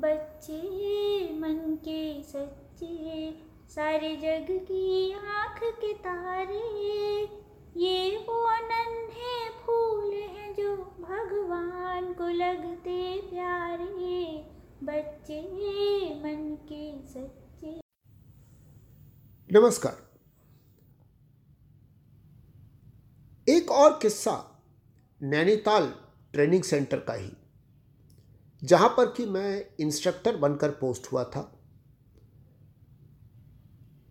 बच्चे मन के सच्चे, सारे जग की आँख के तारे। ये वो नन्हे फूल हैं जो भगवान को लगते प्यारे। बच्चे मन के सच्चे। नमस्कार। एक और किस्सा नैनीताल ट्रेनिंग सेंटर का ही। जहाँ पर कि मैं इंस्ट्रक्टर बनकर पोस्ट हुआ था।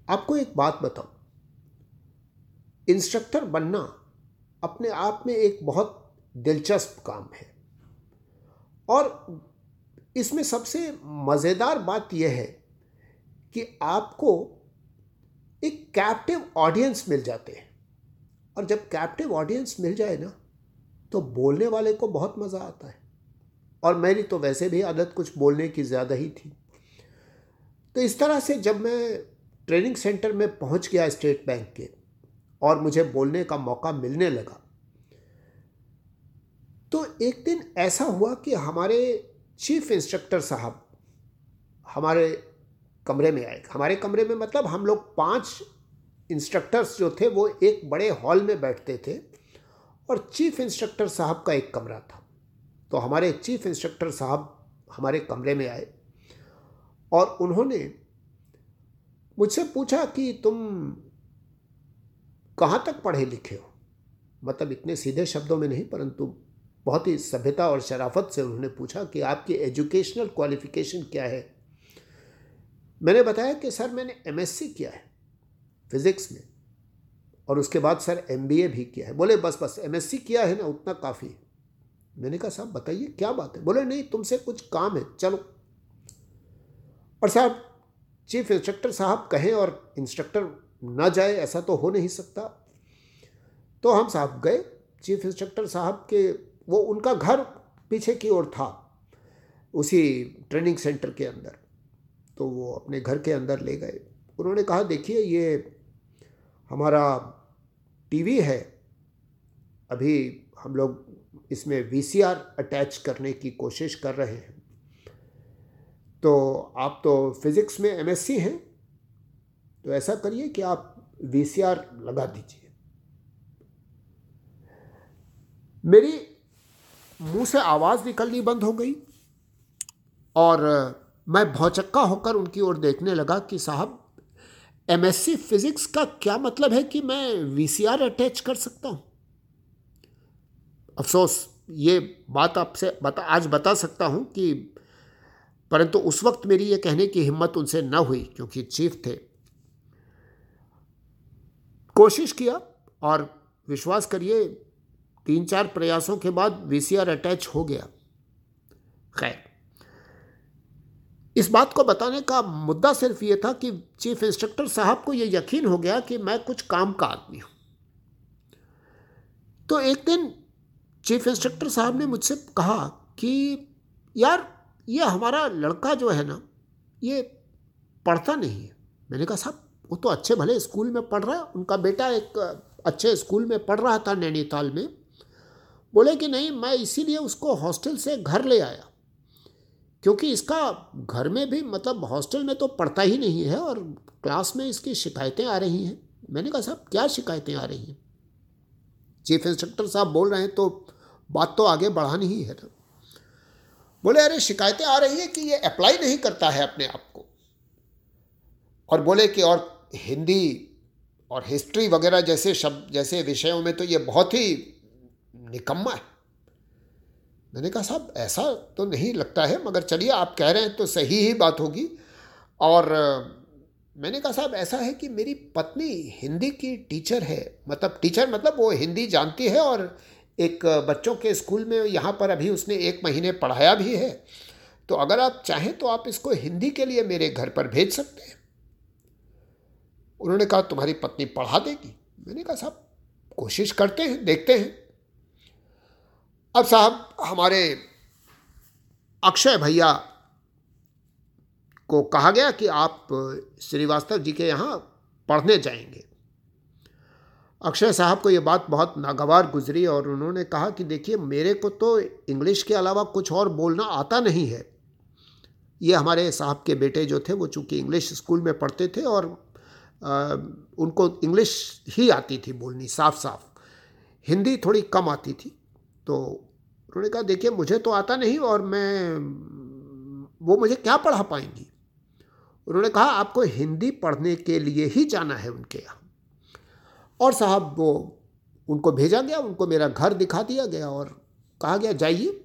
आपको एक बात बताऊँ। इंस्ट्रक्टर बनना अपने आप में एक बहुत दिलचस्प काम है। और इसमें सबसे मज़ेदार बात यह है कि आपको एक कैप्टिव ऑडियंस मिल जाते हैं। और जब कैप्टिव ऑडियंस मिल जाए ना तो बोलने वाले को बहुत मज़ा आता है। और मेरी तो वैसे भी आदत कुछ बोलने की ज़्यादा ही थी। तो इस तरह से जब मैं ट्रेनिंग सेंटर में पहुँच गया स्टेट बैंक के, और मुझे बोलने का मौका मिलने लगा तो एक दिन ऐसा हुआ कि हमारे चीफ इंस्ट्रक्टर साहब हमारे कमरे में आए। हमारे कमरे में मतलब हम लोग पाँच इंस्ट्रक्टर्स जो थे वो एक बड़े हॉल में बैठते थे, और चीफ इंस्ट्रक्टर साहब का एक कमरा था। तो हमारे चीफ इंस्ट्रक्टर साहब हमारे कमरे में आए और उन्होंने मुझसे पूछा कि तुम कहाँ तक पढ़े लिखे हो? मतलब इतने सीधे शब्दों में नहीं, परंतु बहुत ही सभ्यता और शराफत से उन्होंने पूछा कि आपकी एजुकेशनल क्वालिफिकेशन क्या है? मैंने बताया कि सर मैंने एमएससी किया है फिज़िक्स में और उसके बाद सर एमबीए भी किया है। बोले, बस बस, एमएससी किया है ना, उतना काफ़ी है। मैंने कहा, साहब, बताइए, क्या बात है? बोले, नहीं, तुमसे कुछ काम है, चलो। और साहब, चीफ इंस्ट्रक्टर साहब, कहें और इंस्ट्रक्टर ना जाए, ऐसा तो हो नहीं सकता। तो हम साहब गए, चीफ इंस्ट्रक्टर साहब के, वो उनका घर पीछे की ओर था, उसी ट्रेनिंग सेंटर के अंदर। तो वो अपने घर के अंदर ले गए। उन्होंने कहा, देखिए, ये हमारा टीवी है, अभी हम लोग इसमें वीसीआर अटैच करने की कोशिश कर रहे हैं। तो आप तो फिज़िक्स में एमएससी हैं तो ऐसा करिए कि आप वीसीआर लगा दीजिए। मेरी मुँह से आवाज़ निकलनी बंद हो गई और मैं भौचक्का होकर उनकी ओर देखने लगा कि साहब एमएससी फिजिक्स का क्या मतलब है कि मैं वीसीआर अटैच कर सकता हूँ? अफसोस, ये बात आपसे बता, आज बता सकता हूँ कि परंतु उस वक्त मेरी ये कहने की हिम्मत उनसे न हुई क्योंकि चीफ थे। कोशिश किया और विश्वास करिए तीन चार प्रयासों के बाद वीसीआर अटैच हो गया। खैर, इस बात को बताने का मुद्दा सिर्फ़ ये था कि चीफ इंस्ट्रक्टर साहब को ये यकीन हो गया कि मैं कुछ काम का आदमी हूँ। तो एक दिन चीफ इंस्ट्रक्टर साहब ने मुझसे कहा कि यार, ये हमारा लड़का जो है ना, ये पढ़ता नहीं है। मैंने कहा, साहब, वो तो अच्छे भले स्कूल में पढ़ रहा है, उनका बेटा एक अच्छे स्कूल में पढ़ रहा था नैनीताल में। बोले कि नहीं, मैं इसीलिए उसको हॉस्टल से घर ले आया, क्योंकि इसका घर में भी मतलब हॉस्टल में तो पढ़ता ही नहीं है और क्लास में इसकी शिकायतें आ रही हैं। मैंने कहा, साहब, क्या शिकायतें आ रही हैं? चीफ इंस्ट्रक्टर साहब बोल रहे हैं तो बात तो आगे बढ़ानी ही है ना। बोले, अरे, शिकायतें आ रही है कि ये अप्लाई नहीं करता है अपने आप को? और बोले कि, और हिंदी और हिस्ट्री वगैरह जैसे शब्द जैसे विषयों में तो ये बहुत ही निकम्मा है। मैंने कहा, साहब, ऐसा तो नहीं लगता है, मगर चलिए, आप कह रहे हैं तो सही ही बात होगी। और मैंने कहा, साहब, ऐसा है कि मेरी पत्नी हिंदी की टीचर है मतलब टीचर मतलब वो हिंदी जानती है और एक बच्चों के स्कूल में यहाँ पर अभी उसने एक महीने पढ़ाया भी है। तो अगर आप चाहें तो आप इसको हिंदी के लिए मेरे घर पर भेज सकते हैं। उन्होंने कहा, तुम्हारी पत्नी पढ़ा देगी। मैंने कहा, साहब, कोशिश करते हैं, देखते हैं। अब साहब, हमारे अक्षय भैया को कहा गया कि आप, श्रीवास्तव जी के यहाँ पढ़ने जाएँगे। अक्षय साहब को ये बात बहुत नागवार गुजरी और उन्होंने कहा कि देखिए मेरे को तो इंग्लिश के अलावा कुछ और बोलना आता नहीं है। ये हमारे साहब के बेटे जो थे वो चूँकि इंग्लिश स्कूल में पढ़ते थे और आ, उनको इंग्लिश ही आती थी बोलनी साफ़ साफ़ हिंदी थोड़ी कम आती थी। तो उन्होंने कहा देखिए मुझे तो आता नहीं और मैं वो मुझे क्या पढ़ा पाएँगी? उन्होंने कहा आपको हिंदी पढ़ने के लिए ही जाना है उनके यहाँ। और साहब वो उनको भेजा गया, उनको मेरा घर दिखा दिया गया और कहा गया, जाइए।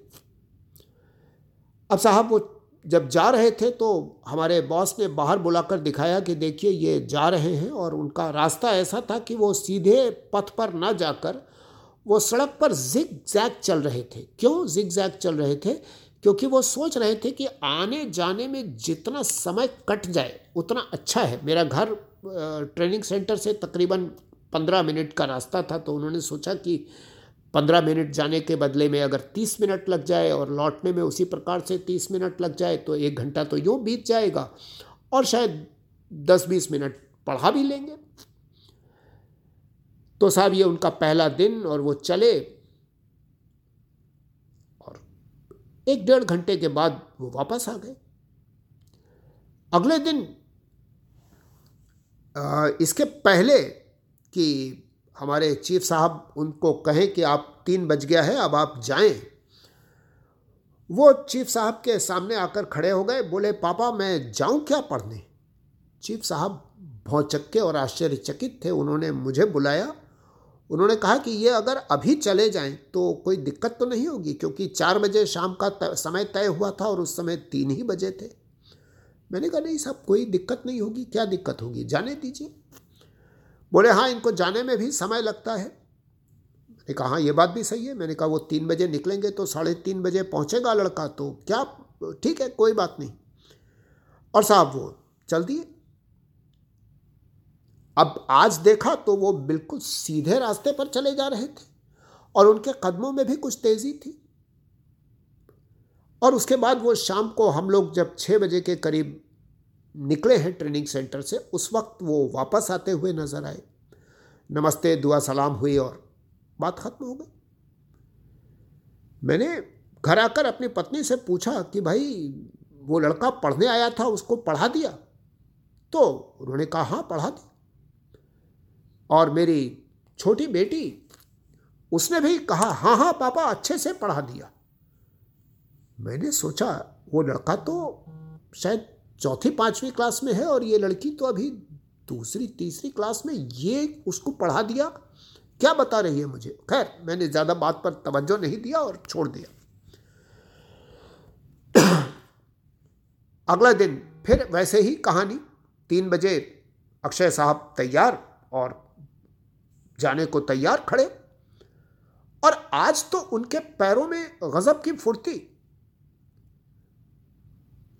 अब साहब वो जब जा रहे थे तो हमारे बॉस ने बाहर बुलाकर दिखाया कि देखिए, ये जा रहे हैं और उनका रास्ता ऐसा था कि वो सीधे पथ पर ना जाकर वो सड़क पर जिग जैग चल रहे थे। क्यों जिग जैग चल रहे थे? क्योंकि वो सोच रहे थे कि आने जाने में जितना समय कट जाए, उतना अच्छा है। मेरा घर ट्रेनिंग सेंटर से तकरीबन पंद्रह मिनट का रास्ता था तो उन्होंने सोचा कि पंद्रह मिनट जाने के बदले में अगर तीस मिनट लग जाए और लौटने में उसी प्रकार से तीस मिनट लग जाए तो एक घंटा तो यूँ बीत जाएगा और शायद दस बीस मिनट पढ़ा भी लेंगे। तो साहब ये उनका पहला दिन और वो चले और एक डेढ़ घंटे के बाद वो वापस आ गए। अगले दिन आ, इसके पहले कि हमारे चीफ साहब उनको कहें कि आप तीन बज गया है, अब आप जाएँ। वो चीफ साहब के सामने आकर खड़े हो गए, बोले, पापा, मैं जाऊँ क्या पढ़ने? चीफ साहब भौचक्के और आश्चर्यचकित थे। उन्होंने मुझे बुलाया। उन्होंने कहा कि ये अगर अभी चले जाएँ तो कोई दिक्कत तो नहीं होगी, क्योंकि चार बजे शाम का समय तय हुआ था और उस समय तीन ही बजे थे। मैंने कहा, नहीं साहब, कोई दिक्कत नहीं होगी। क्या दिक्कत होगी? जाने दीजिए। बोले हाँ इनको जाने में भी समय लगता है। मैंने कहा हाँ ये बात भी सही है। मैंने कहा, वो तीन बजे निकलेंगे तो साढ़े तीन बजे पहुँचेगा लड़का तो क्या, ठीक है, कोई बात नहीं। और साहब, वो चल दिए। अब आज देखा तो वो बिल्कुल सीधे रास्ते पर चले जा रहे थे और उनके कदमों में भी कुछ तेज़ी थी। और उसके बाद वो शाम को हम लोग जब छः बजे के करीब निकले हैं ट्रेनिंग सेंटर से, उस वक्त वो वापस आते हुए नज़र आए। नमस्ते, दुआ सलाम हुई और बात ख़त्म हो गई। मैंने घर आकर अपनी पत्नी से पूछा कि भाई, वो लड़का पढ़ने आया था, उसको पढ़ा दिया? तो उन्होंने कहा हाँ पढ़ा दिया और मेरी छोटी बेटी, उसने भी कहा हाँ हाँ पापा, अच्छे से पढ़ा दिया। मैंने सोचा, वो लड़का तो शायद चौथी, पांचवी क्लास में है और ये लड़की तो अभी दूसरी, तीसरी क्लास में, ये उसको पढ़ा दिया। क्या बता रही है मुझे? खैर, मैंने ज़्यादा बात पर तवज्जो नहीं दिया और छोड़ दिया। अगला दिन फिर वैसे ही कहानी। तीन बजे अक्षय साहब तैयार और जाने को तैयार खड़े। और आज तो उनके पैरों में गजब की फुर्ती।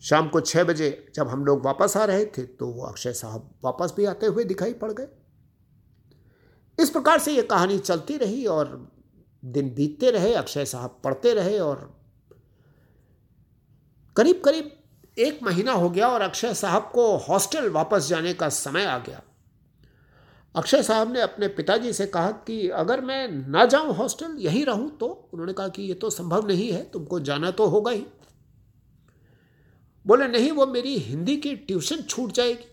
शाम को छः बजे जब हम लोग वापस आ रहे थे तो वो अक्षय साहब वापस भी आते हुए दिखाई पड़ गए। इस प्रकार से ये कहानी चलती रही और दिन बीतते रहे, अक्षय साहब पढ़ते रहे और करीब करीब एक महीना हो गया और अक्षय साहब को हॉस्टल वापस जाने का समय आ गया। अक्षय साहब ने अपने पिताजी से कहा कि अगर मैं ना जाऊँ हॉस्टल, यहीं रहूँ तो? उन्होंने कहा कि ये तो संभव नहीं है, तुमको जाना तो होगा ही। बोले, नहीं, वो मेरी हिंदी की ट्यूशन छूट जाएगी.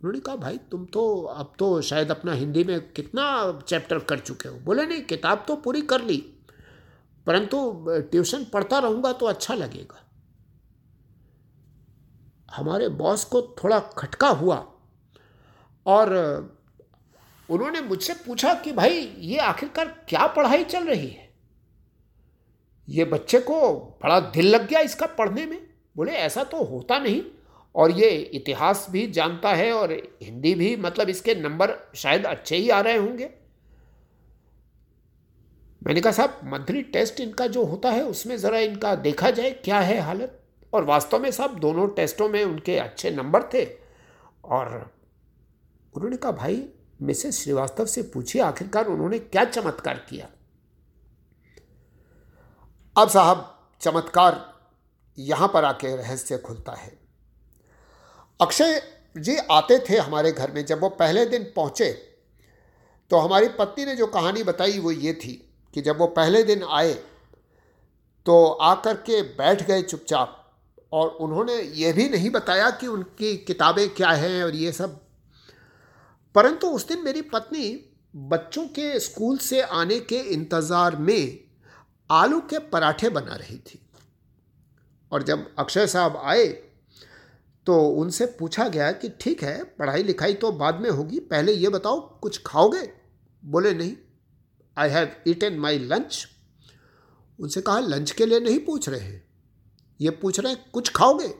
उन्होंने कहा, भाई, तुम तो अब तो शायद अपना हिंदी में कितना चैप्टर कर चुके हो. बोले, नहीं, किताब तो पूरी कर ली, परंतु ट्यूशन पढ़ता रहूँगा तो अच्छा लगेगा. हमारे बॉस को थोड़ा खटका हुआ और उन्होंने मुझसे पूछा कि, भाई, ये आखिरकार क्या पढ़ाई चल रही है? ये बच्चे को बड़ा दिल लग गया इसका पढ़ने में? बोले, ऐसा तो होता नहीं। और ये इतिहास भी जानता है और हिंदी भी मतलब इसके नंबर शायद अच्छे ही आ रहे होंगे। मैंने कहा, साहब, मंथली टेस्ट इनका जो होता है, उसमें ज़रा इनका देखा जाए क्या है हालत? और वास्तव में साहब, दोनों टेस्टों में उनके अच्छे नंबर थे। और उन्होंने कहा, भाई, मिसेस श्रीवास्तव से पूछिए, आखिरकार उन्होंने क्या चमत्कार किया? अब साहब, चमत्कार यहाँ पर आके रहस्य खुलता है। अक्षय जी आते थे हमारे घर में, जब वो पहले दिन पहुँचे तो हमारी पत्नी ने जो कहानी बताई वो ये थी कि जब वो पहले दिन आए तो आकर के बैठ गए चुपचाप और उन्होंने यह भी नहीं बताया कि उनकी किताबें क्या हैं और ये सब। परंतु उस दिन मेरी पत्नी बच्चों के स्कूल से आने के इंतज़ार में आलू के पराठे बना रही थी। और जब अक्षय साहब आए तो उनसे पूछा गया कि ठीक है पढ़ाई लिखाई तो बाद में होगी, पहले ये बताओ, कुछ खाओगे? बोले, नहीं I have eaten my lunch उनसे कहा, लंच के लिए नहीं पूछ रहे हैं, ये पूछ रहे हैं, कुछ खाओगे?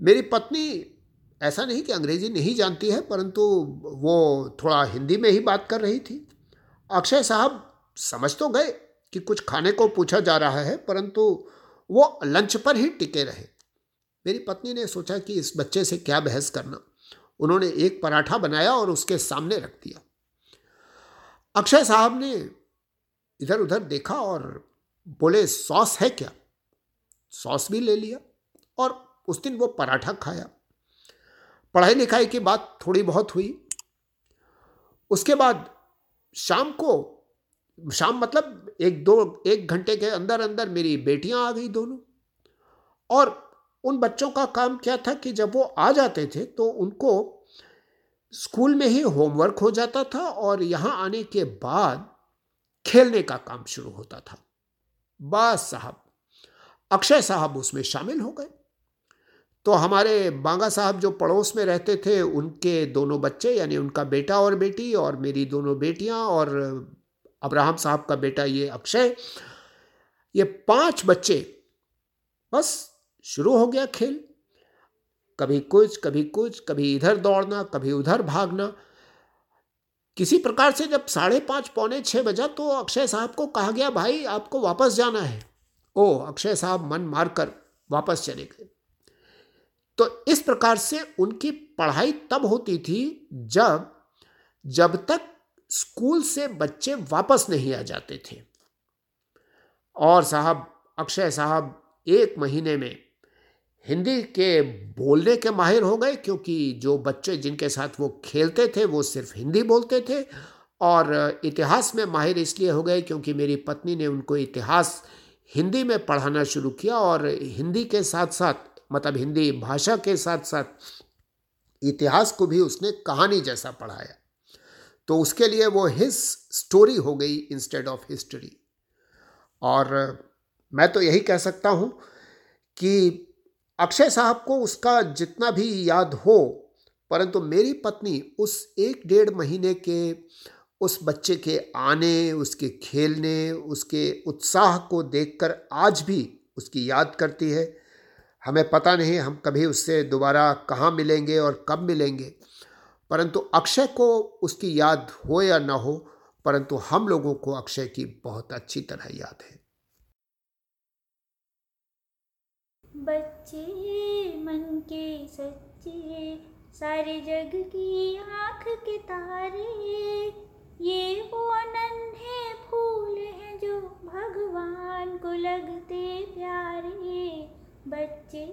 मेरी पत्नी, ऐसा नहीं कि अंग्रेज़ी नहीं जानती है, परंतु वो थोड़ा हिंदी में ही बात कर रही थी। अक्षय साहब समझ तो गए कि कुछ खाने को पूछा जा रहा है, परंतु वो लंच पर ही टिके रहे। मेरी पत्नी ने सोचा कि इस बच्चे से क्या बहस करना। उन्होंने एक पराठा बनाया और उसके सामने रख दिया। अक्षय साहब ने इधर उधर देखा और बोले, सॉस है क्या? सॉस भी ले लिया और उस दिन वो पराठा खाया। पढ़ाई लिखाई की बात थोड़ी बहुत हुई। उसके बाद शाम को शाम मतलब एक दो, एक घंटे के अंदर अंदर मेरी बेटियाँ आ गई दोनों। और उन बच्चों का काम क्या था कि जब वो आ जाते थे तो उनको स्कूल में ही होमवर्क हो जाता था और यहाँ आने के बाद खेलने का काम शुरू होता था। बस साहब, अक्षय साहब उसमें शामिल हो गए। तो हमारे बांगा साहब जो पड़ोस में रहते थे, उनके दोनों बच्चे, यानी उनका बेटा और बेटी और मेरी दोनों बेटियाँ और अब्राहम साहब का बेटा ये अक्षय, ये पाँच बच्चे, बस शुरू हो गया खेल। कभी कुछ कभी कुछ, कभी इधर दौड़ना, कभी उधर भागना। किसी प्रकार से जब साढ़े पाँच, पौने छः बजा तो अक्षय साहब को कहा गया, भाई, आपको वापस जाना है। ओ, अक्षय साहब मन मारकर वापस चले गए। तो इस प्रकार से उनकी पढ़ाई तब होती थी जब जब तक स्कूल से बच्चे वापस नहीं आ जाते थे। और साहब, अक्षय साहब, एक महीने में हिंदी के बोलने के माहिर हो गए, क्योंकि जो बच्चे जिनके साथ वो खेलते थे, वो सिर्फ़ हिंदी बोलते थे। और इतिहास में माहिर इसलिए हो गए क्योंकि मेरी पत्नी ने उनको इतिहास हिंदी में पढ़ाना शुरू किया और हिंदी के साथ साथ मतलब हिंदी भाषा के साथ साथ इतिहास को भी उसने कहानी जैसा पढ़ाया। तो उसके लिए वो हिस स्टोरी हो गई इंस्टेड ऑफ़ हिस्ट्री और मैं तो यही कह सकता हूँ कि अक्षय साहब को उसका जितना भी याद हो, परंतु मेरी पत्नी उस एक डेढ़ महीने के उस बच्चे के आने, उसके खेलने, उसके उत्साह को देखकर आज भी उसकी याद करती है। हमें पता नहीं हम कभी उससे दोबारा कहाँ मिलेंगे और कब मिलेंगे। परंतु अक्षय को उसकी याद हो या ना हो, परंतु हम लोगों को अक्षय की बहुत अच्छी तरह याद है। बच्चे मन के सच्चे, सारे जग की आँख के तारे, ये वो नन्हे फूल हैं जो भगवान को लगते प्यारे। बच्चे